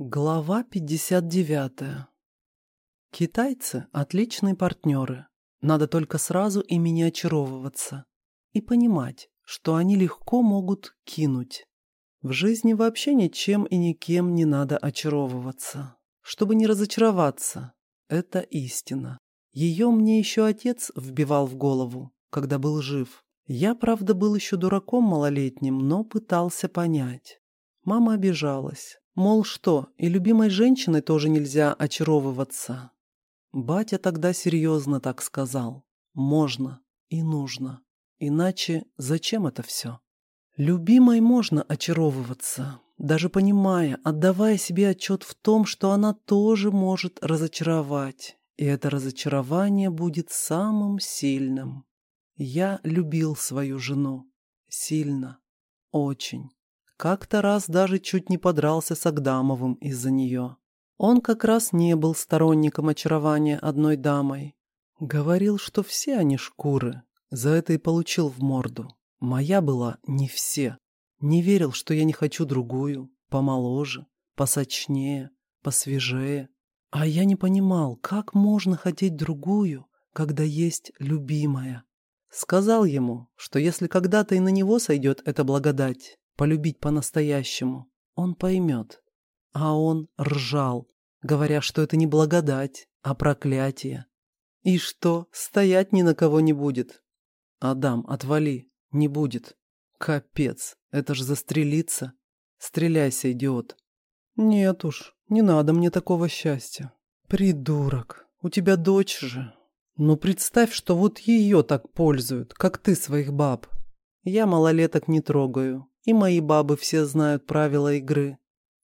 Глава 59. Китайцы – отличные партнеры. Надо только сразу ими не очаровываться. И понимать, что они легко могут кинуть. В жизни вообще ничем и никем не надо очаровываться. Чтобы не разочароваться. Это истина. Ее мне еще отец вбивал в голову, когда был жив. Я, правда, был еще дураком малолетним, но пытался понять. Мама обижалась. Мол, что, и любимой женщиной тоже нельзя очаровываться. Батя тогда серьезно так сказал. Можно и нужно. Иначе зачем это все? Любимой можно очаровываться, даже понимая, отдавая себе отчет в том, что она тоже может разочаровать. И это разочарование будет самым сильным. Я любил свою жену. Сильно. Очень. Как-то раз даже чуть не подрался с Агдамовым из-за нее. Он как раз не был сторонником очарования одной дамой. Говорил, что все они шкуры. За это и получил в морду. Моя была не все. Не верил, что я не хочу другую, помоложе, посочнее, посвежее. А я не понимал, как можно хотеть другую, когда есть любимая. Сказал ему, что если когда-то и на него сойдет эта благодать, полюбить по-настоящему, он поймет. А он ржал, говоря, что это не благодать, а проклятие. И что, стоять ни на кого не будет? Адам, отвали, не будет. Капец, это ж застрелиться. Стреляйся, идиот. Нет уж, не надо мне такого счастья. Придурок, у тебя дочь же. Ну представь, что вот ее так пользуют, как ты своих баб. Я малолеток не трогаю, и мои бабы все знают правила игры.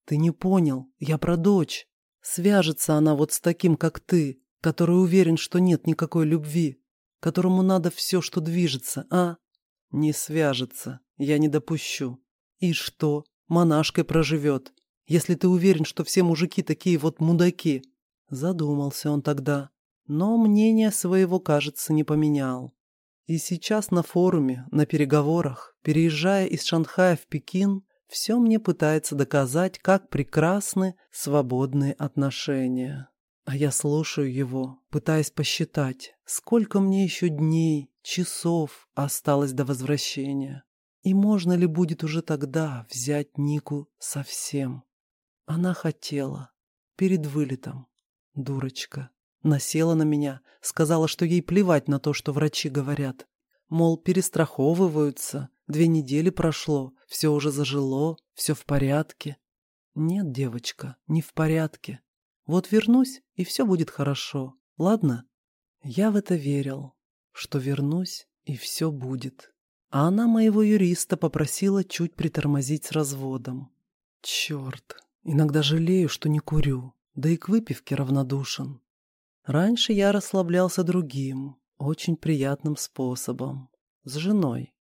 Ты не понял, я про дочь. Свяжется она вот с таким, как ты, который уверен, что нет никакой любви, которому надо все, что движется, а? Не свяжется, я не допущу. И что, монашкой проживет, если ты уверен, что все мужики такие вот мудаки? Задумался он тогда, но мнение своего, кажется, не поменял. И сейчас на форуме, на переговорах, переезжая из Шанхая в Пекин, все мне пытается доказать, как прекрасны свободные отношения. А я слушаю его, пытаясь посчитать, сколько мне еще дней, часов осталось до возвращения. И можно ли будет уже тогда взять Нику совсем? Она хотела. Перед вылетом. Дурочка. Насела на меня, сказала, что ей плевать на то, что врачи говорят. Мол, перестраховываются, две недели прошло, все уже зажило, все в порядке. Нет, девочка, не в порядке. Вот вернусь, и все будет хорошо, ладно? Я в это верил, что вернусь, и все будет. А она моего юриста попросила чуть притормозить с разводом. Черт, иногда жалею, что не курю, да и к выпивке равнодушен. Раньше я расслаблялся другим, очень приятным способом. С женой.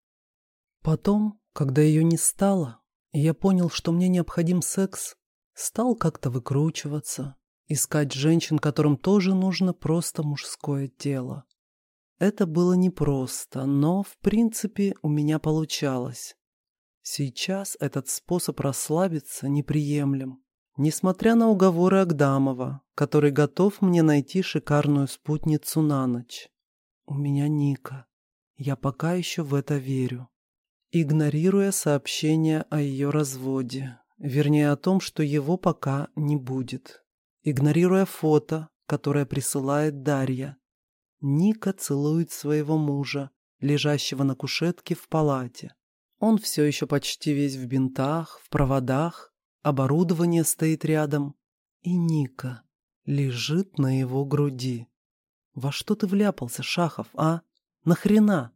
Потом, когда ее не стало, и я понял, что мне необходим секс, стал как-то выкручиваться, искать женщин, которым тоже нужно просто мужское тело. Это было непросто, но, в принципе, у меня получалось. Сейчас этот способ расслабиться неприемлем. Несмотря на уговоры Агдамова, который готов мне найти шикарную спутницу на ночь. У меня Ника. Я пока еще в это верю. Игнорируя сообщение о ее разводе, вернее о том, что его пока не будет. Игнорируя фото, которое присылает Дарья. Ника целует своего мужа, лежащего на кушетке в палате. Он все еще почти весь в бинтах, в проводах, Оборудование стоит рядом, и Ника лежит на его груди. Во что ты вляпался, Шахов, а? Нахрена?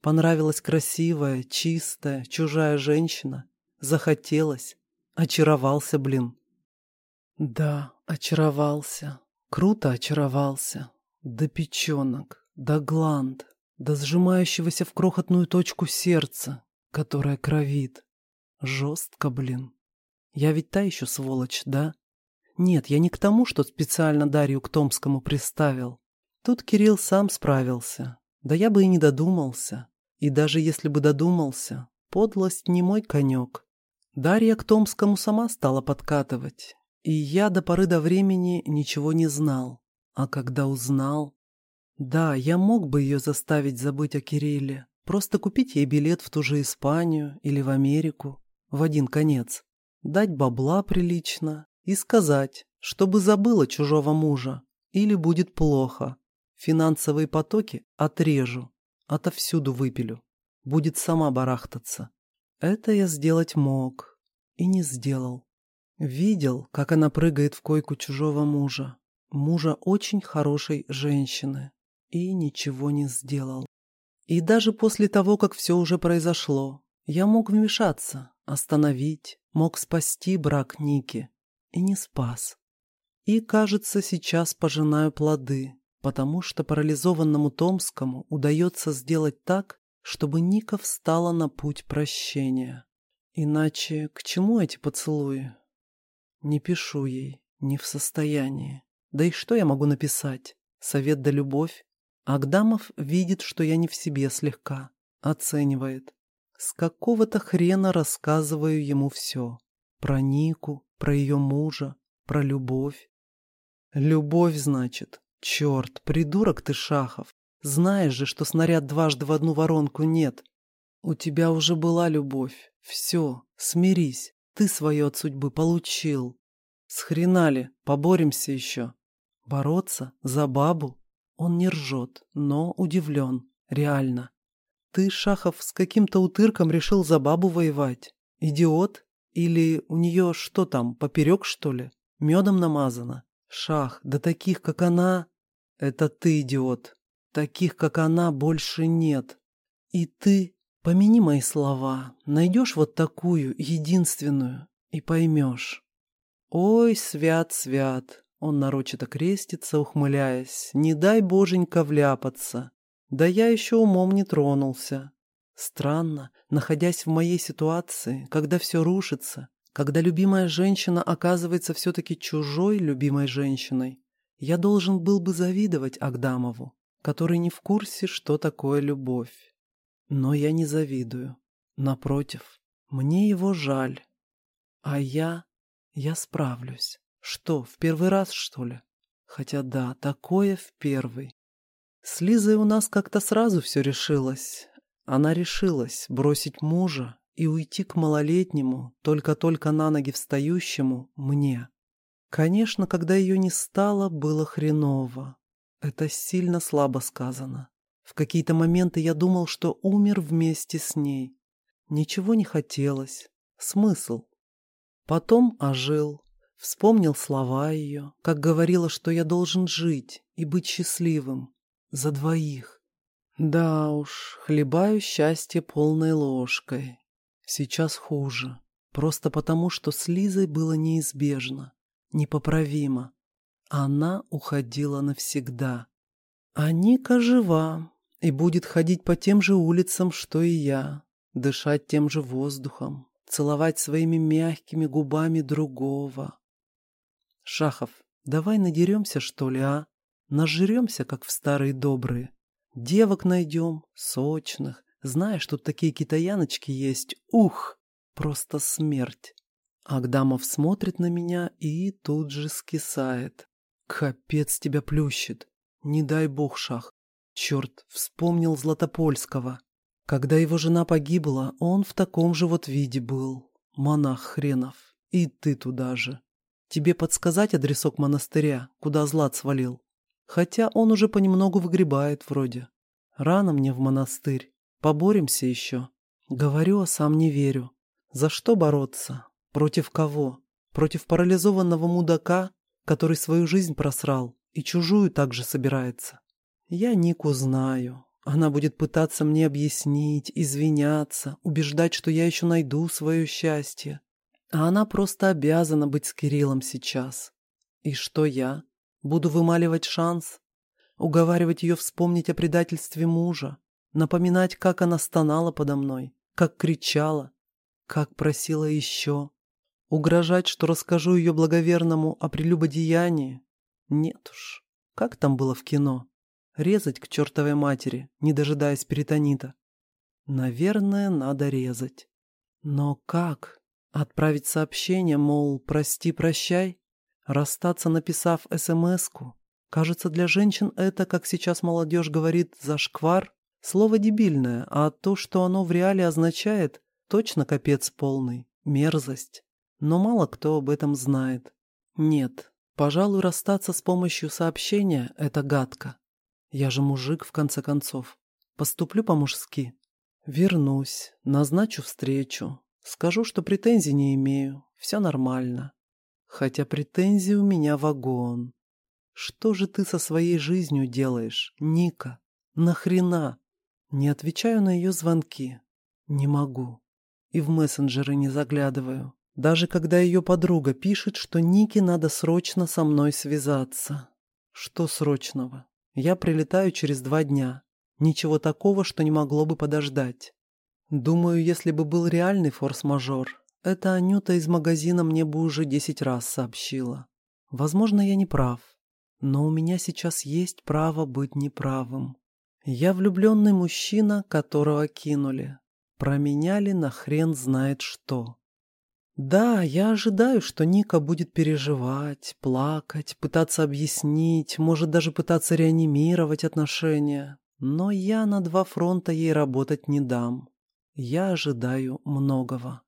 Понравилась красивая, чистая, чужая женщина? Захотелось? Очаровался, блин. Да, очаровался. Круто очаровался. До печенок, до гланд, до сжимающегося в крохотную точку сердца, которое кровит. Жестко, блин. Я ведь та еще сволочь, да? Нет, я не к тому, что специально Дарью к Томскому приставил. Тут Кирилл сам справился. Да я бы и не додумался. И даже если бы додумался, подлость не мой конек. Дарья к Томскому сама стала подкатывать. И я до поры до времени ничего не знал. А когда узнал... Да, я мог бы ее заставить забыть о Кирилле, просто купить ей билет в ту же Испанию или в Америку, в один конец, дать бабла прилично и сказать, чтобы забыла чужого мужа, или будет плохо. Финансовые потоки отрежу, отовсюду выпилю, будет сама барахтаться. Это я сделать мог и не сделал. Видел, как она прыгает в койку чужого мужа, мужа очень хорошей женщины, и ничего не сделал. И даже после того, как все уже произошло, я мог вмешаться, остановить, мог спасти брак Ники, и не спас. И, кажется, сейчас пожинаю плоды, потому что парализованному Томскому удается сделать так, чтобы Ника встала на путь прощения. Иначе к чему эти поцелуи? Не пишу ей, не в состоянии. Да и что я могу написать? Совет да любовь? Агдамов видит, что я не в себе слегка. Оценивает. С какого-то хрена рассказываю ему все. Про Нику, про ее мужа, про любовь. Любовь, значит. Черт, придурок ты, Шахов. Знаешь же, что снаряд дважды в одну воронку нет. У тебя уже была любовь. Все, смирись. Ты свое от судьбы получил. Схренали, поборемся еще. Бороться? За бабу? Он не ржет, но удивлен. Реально. Ты, Шахов, с каким-то утырком решил за бабу воевать? Идиот? Или у нее что там, поперек, что ли? Медом намазано? Шах, да таких, как она... Это ты, идиот. Таких, как она, больше нет. И ты Помяни мои слова, найдешь вот такую, единственную, и поймешь. Ой, свят, свят, он нарочито крестится, ухмыляясь, не дай боженька вляпаться. Да я еще умом не тронулся. Странно, находясь в моей ситуации, когда все рушится, когда любимая женщина оказывается все-таки чужой любимой женщиной, я должен был бы завидовать Агдамову, который не в курсе, что такое любовь. Но я не завидую. Напротив, мне его жаль. А я... я справлюсь. Что, в первый раз, что ли? Хотя да, такое в первый. С Лизой у нас как-то сразу все решилось. Она решилась бросить мужа и уйти к малолетнему, только-только на ноги встающему, мне. Конечно, когда ее не стало, было хреново. Это сильно слабо сказано. В какие-то моменты я думал, что умер вместе с ней. Ничего не хотелось. Смысл. Потом ожил. Вспомнил слова ее, как говорила, что я должен жить и быть счастливым. За двоих. Да уж, хлебаю счастье полной ложкой. Сейчас хуже. Просто потому, что с Лизой было неизбежно, непоправимо. Она уходила навсегда. А Ника жива, и будет ходить по тем же улицам, что и я, дышать тем же воздухом, целовать своими мягкими губами другого. Шахов, давай надеремся, что ли, а? Нажремся, как в старые добрые. Девок найдем, сочных. Знаешь, тут такие китаяночки есть. Ух, просто смерть. Агдамов смотрит на меня и тут же скисает. Капец тебя плющит. Не дай бог, Шах. Черт, вспомнил Златопольского. Когда его жена погибла, он в таком же вот виде был. Монах хренов. И ты туда же. Тебе подсказать адресок монастыря, куда Злат свалил? Хотя он уже понемногу выгребает вроде. Рано мне в монастырь. Поборемся еще. Говорю, а сам не верю. За что бороться? Против кого? Против парализованного мудака, который свою жизнь просрал и чужую также собирается. Я Нику знаю. Она будет пытаться мне объяснить, извиняться, убеждать, что я еще найду свое счастье. А она просто обязана быть с Кириллом сейчас. И что я? Буду вымаливать шанс? Уговаривать ее вспомнить о предательстве мужа? Напоминать, как она стонала подо мной? Как кричала? Как просила еще? Угрожать, что расскажу ее благоверному о прелюбодеянии? Нет уж. Как там было в кино? Резать к чертовой матери, не дожидаясь перитонита. Наверное, надо резать. Но как? Отправить сообщение, мол, прости-прощай? Расстаться, написав СМС-ку. Кажется, для женщин это, как сейчас молодежь говорит, зашквар. Слово дебильное, а то, что оно в реале означает, точно капец полный, мерзость. Но мало кто об этом знает. Нет, пожалуй, расстаться с помощью сообщения – это гадко. Я же мужик, в конце концов. Поступлю по-мужски. Вернусь, назначу встречу. Скажу, что претензий не имею, все нормально. Хотя претензий у меня вагон. Что же ты со своей жизнью делаешь, Ника? Нахрена? Не отвечаю на ее звонки. Не могу. И в мессенджеры не заглядываю. Даже когда ее подруга пишет, что Нике надо срочно со мной связаться. Что срочного? Я прилетаю через два дня. Ничего такого, что не могло бы подождать. Думаю, если бы был реальный форс-мажор, эта Анюта из магазина мне бы уже десять раз сообщила. Возможно, я не прав, но у меня сейчас есть право быть неправым. Я влюбленный мужчина, которого кинули. Променяли на хрен знает что. Да, я ожидаю, что Ника будет переживать, плакать, пытаться объяснить, может даже пытаться реанимировать отношения. Но я на два фронта ей работать не дам. Я ожидаю многого.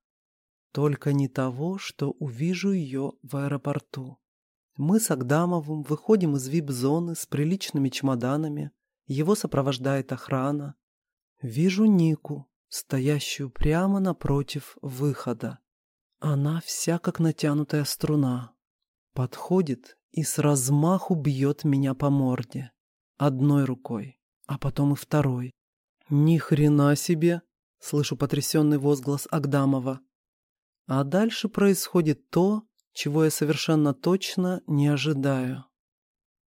Только не того, что увижу ее в аэропорту. Мы с Агдамовым выходим из вип-зоны с приличными чемоданами. Его сопровождает охрана. Вижу Нику, стоящую прямо напротив выхода. Она вся как натянутая струна. Подходит и с размаху бьет меня по морде. Одной рукой, а потом и второй. «Ни хрена себе!» — слышу потрясенный возглас Агдамова. А дальше происходит то, чего я совершенно точно не ожидаю.